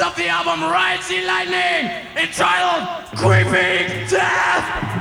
Of the album Riot Sea Lightning, entitled Creeping Death.